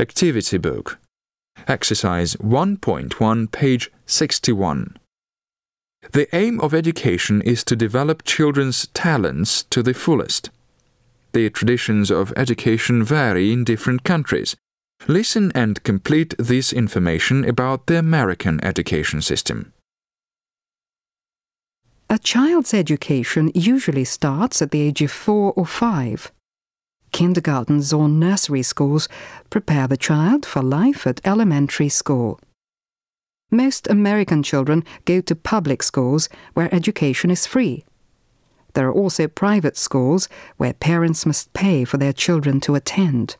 Activity Book. Exercise 1.1, page 61. The aim of education is to develop children's talents to the fullest. The traditions of education vary in different countries. Listen and complete this information about the American education system. A child's education usually starts at the age of four or five. Kindergartens or nursery schools prepare the child for life at elementary school. Most American children go to public schools where education is free. There are also private schools where parents must pay for their children to attend.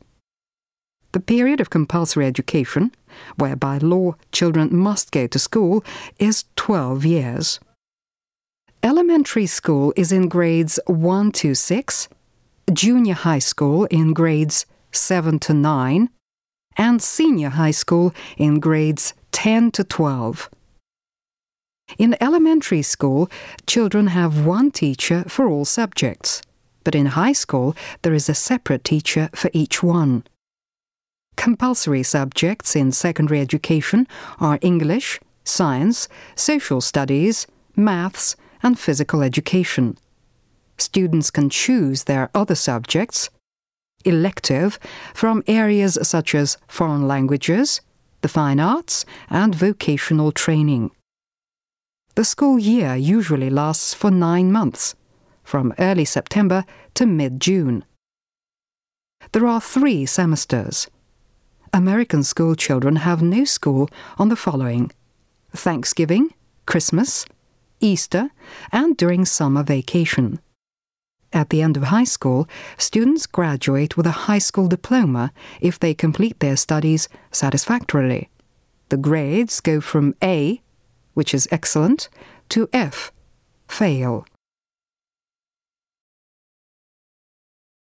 The period of compulsory education, where by law children must go to school, is 12 years. Elementary school is in grades 1 to 6, junior high school in grades 7 to 9, and senior high school in grades 10 to 12. In elementary school, children have one teacher for all subjects, but in high school, there is a separate teacher for each one. Compulsory subjects in secondary education are English, science, social studies, maths, and physical education. Students can choose their other subjects, elective, from areas such as foreign languages, the fine arts, and vocational training. The school year usually lasts for nine months, from early September to mid June. There are three semesters. American school children have no school on the following Thanksgiving, Christmas, Easter, and during summer vacation. At the end of high school, students graduate with a high school diploma if they complete their studies satisfactorily. The grades go from A, which is excellent, to F, fail.